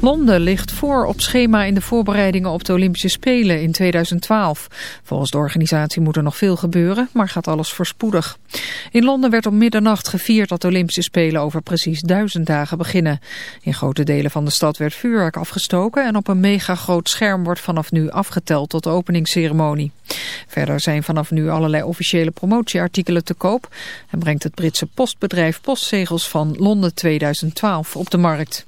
Londen ligt voor op schema in de voorbereidingen op de Olympische Spelen in 2012. Volgens de organisatie moet er nog veel gebeuren, maar gaat alles voorspoedig. In Londen werd om middernacht gevierd dat de Olympische Spelen over precies duizend dagen beginnen. In grote delen van de stad werd vuurwerk afgestoken en op een mega groot scherm wordt vanaf nu afgeteld tot de openingsceremonie. Verder zijn vanaf nu allerlei officiële promotieartikelen te koop en brengt het Britse postbedrijf postzegels van Londen 2012 op de markt.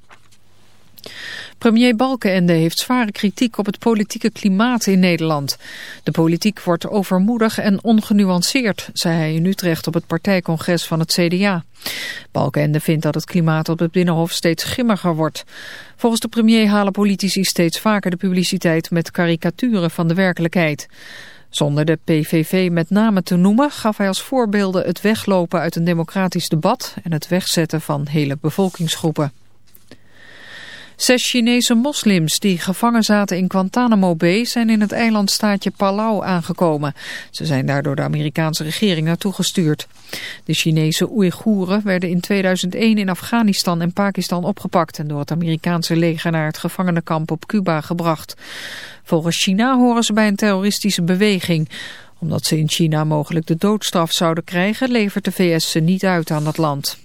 Premier Balkenende heeft zware kritiek op het politieke klimaat in Nederland. De politiek wordt overmoedig en ongenuanceerd, zei hij in Utrecht op het partijcongres van het CDA. Balkenende vindt dat het klimaat op het Binnenhof steeds grimmiger wordt. Volgens de premier halen politici steeds vaker de publiciteit met karikaturen van de werkelijkheid. Zonder de PVV met name te noemen gaf hij als voorbeelden het weglopen uit een democratisch debat en het wegzetten van hele bevolkingsgroepen. Zes Chinese moslims die gevangen zaten in Guantanamo Bay zijn in het eilandstaatje Palau aangekomen. Ze zijn daar door de Amerikaanse regering naartoe gestuurd. De Chinese Oeigoeren werden in 2001 in Afghanistan en Pakistan opgepakt en door het Amerikaanse leger naar het gevangenenkamp op Cuba gebracht. Volgens China horen ze bij een terroristische beweging. Omdat ze in China mogelijk de doodstraf zouden krijgen, levert de VS ze niet uit aan dat land.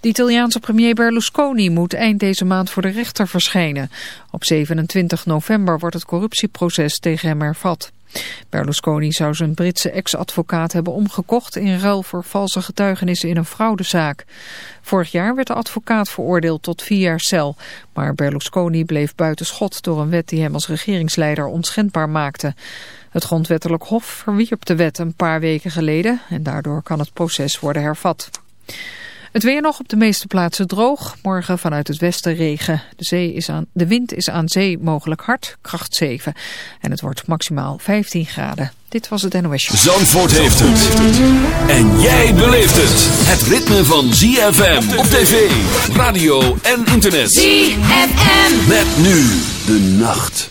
De Italiaanse premier Berlusconi moet eind deze maand voor de rechter verschijnen. Op 27 november wordt het corruptieproces tegen hem hervat. Berlusconi zou zijn Britse ex-advocaat hebben omgekocht in ruil voor valse getuigenissen in een fraudezaak. Vorig jaar werd de advocaat veroordeeld tot vier jaar cel, maar Berlusconi bleef buiten schot door een wet die hem als regeringsleider onschendbaar maakte. Het grondwettelijk hof verwierp de wet een paar weken geleden en daardoor kan het proces worden hervat. Het weer nog op de meeste plaatsen droog. Morgen vanuit het westen regen. De, zee is aan, de wind is aan zee mogelijk hard, kracht 7. En het wordt maximaal 15 graden. Dit was het NOS Show. Zandvoort heeft het. En jij beleeft het. Het ritme van ZFM op tv, radio en internet. ZFM. Met nu de nacht.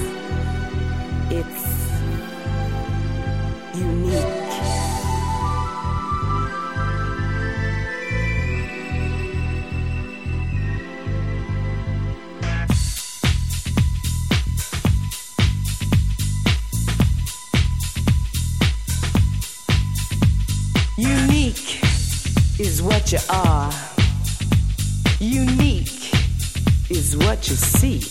to see.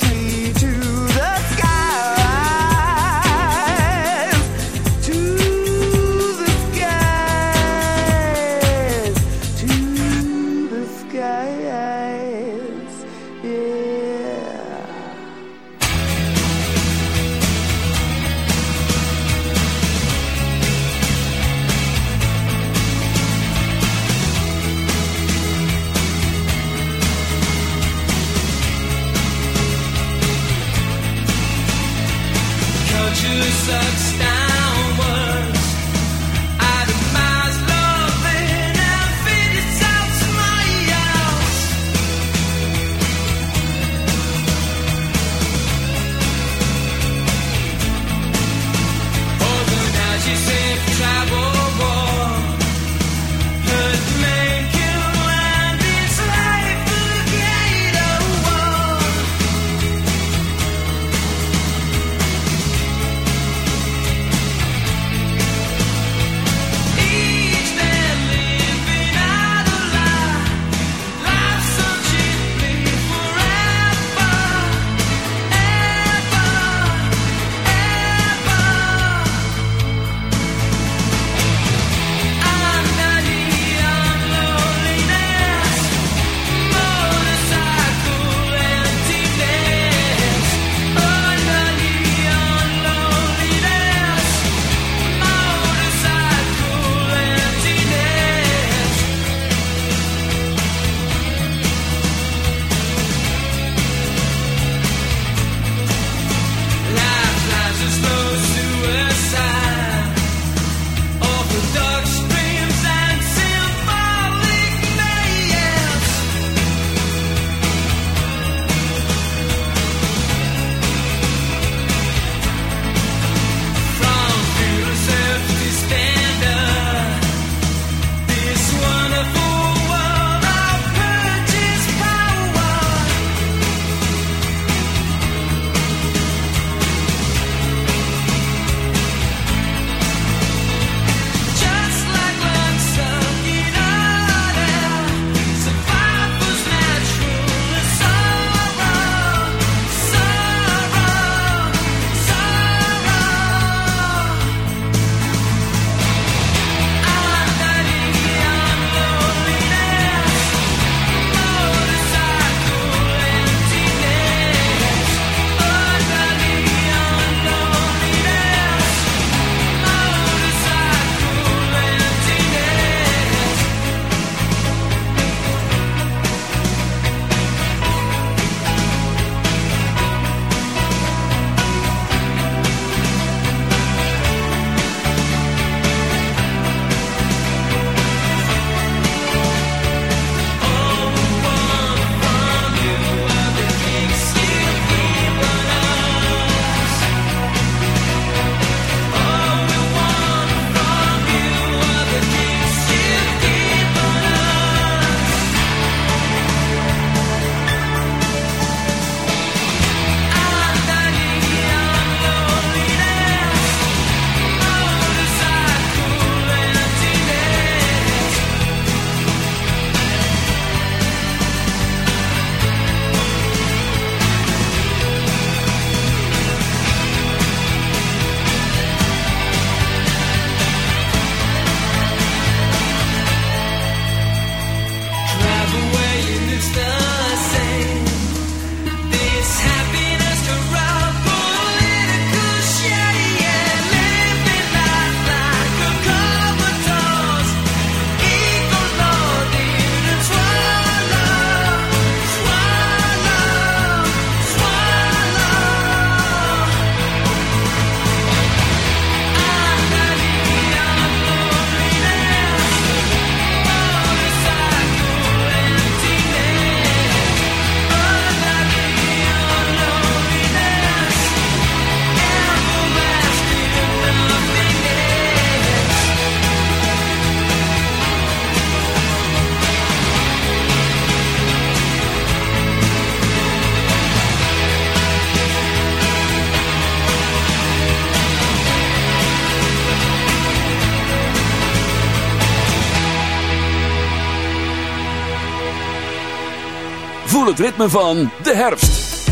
het ritme van de herfst.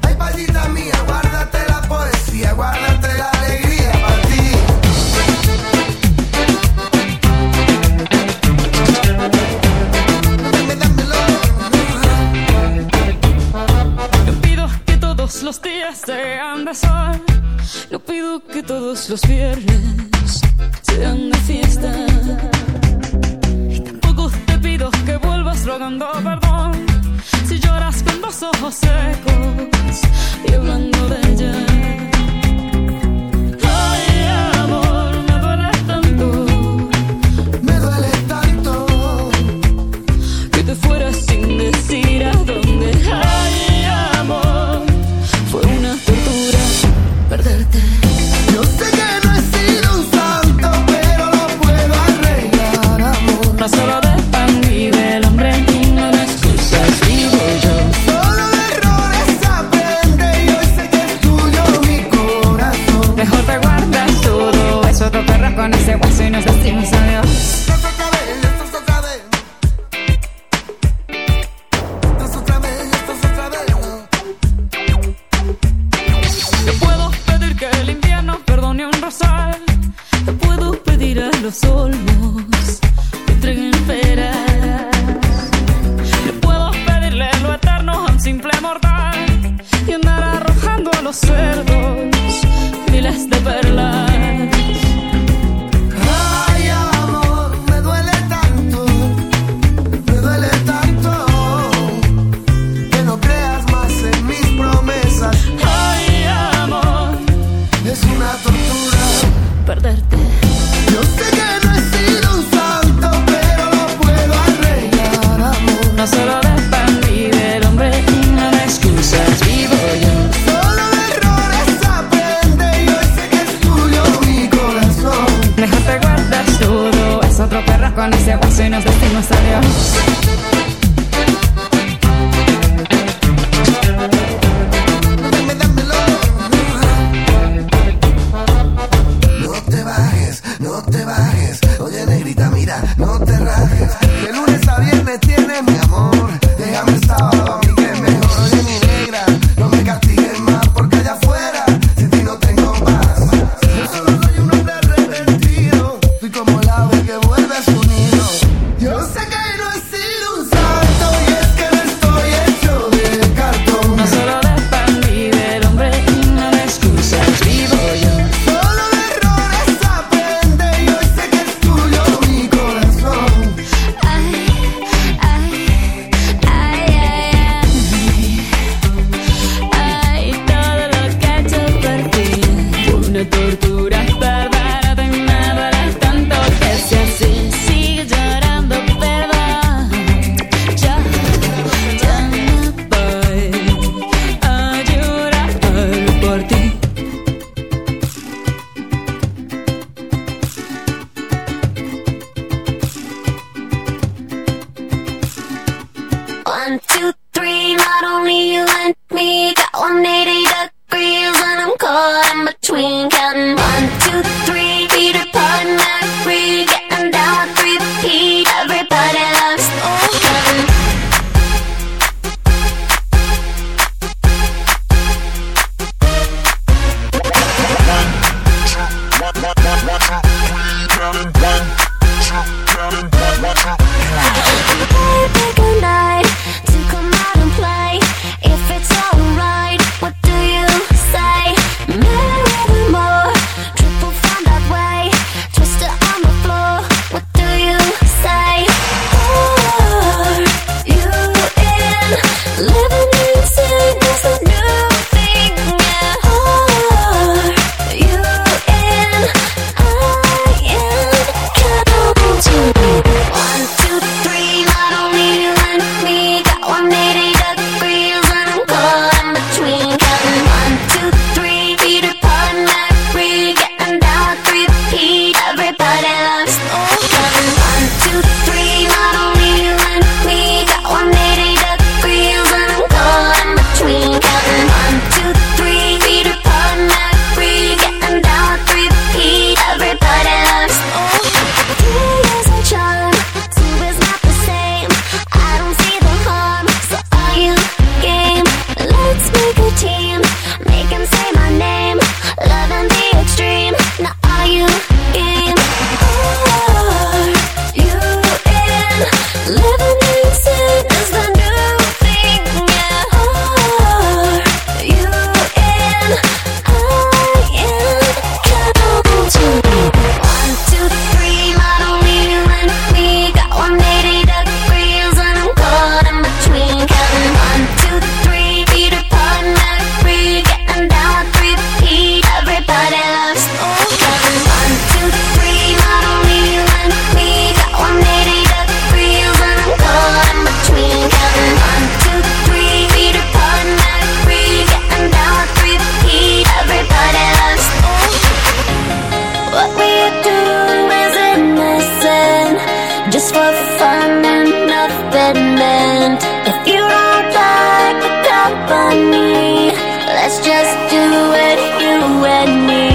Ay, palita mía, guárdate la poesía, guárdate la alegría para ti. No pido que todos los días sean de sol. No pido que todos los viernes sean de fiesta. llores rogando perdón si lloras con los ojos secos y hablando de ella. con ese guaso y nos decimos adiós. just for fun and nothing meant. If you don't like the company, let's just do it, you and me.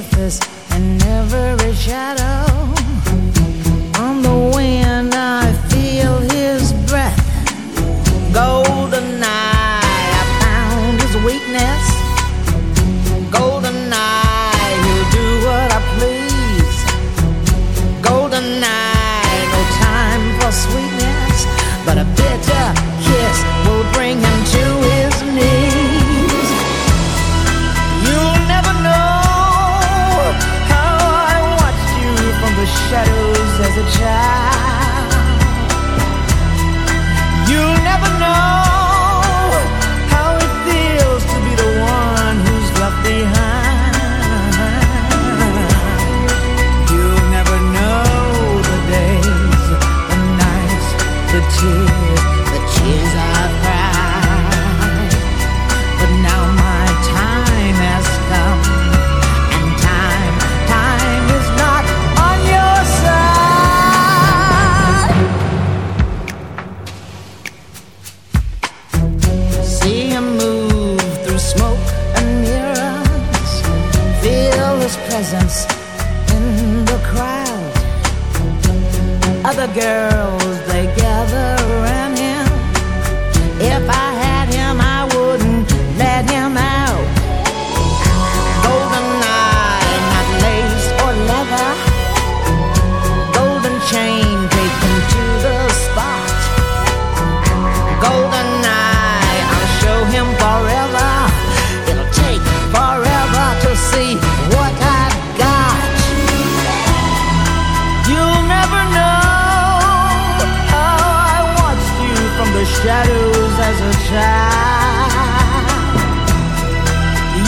surface.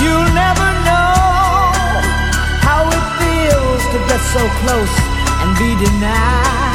You'll never know how it feels to get so close and be denied.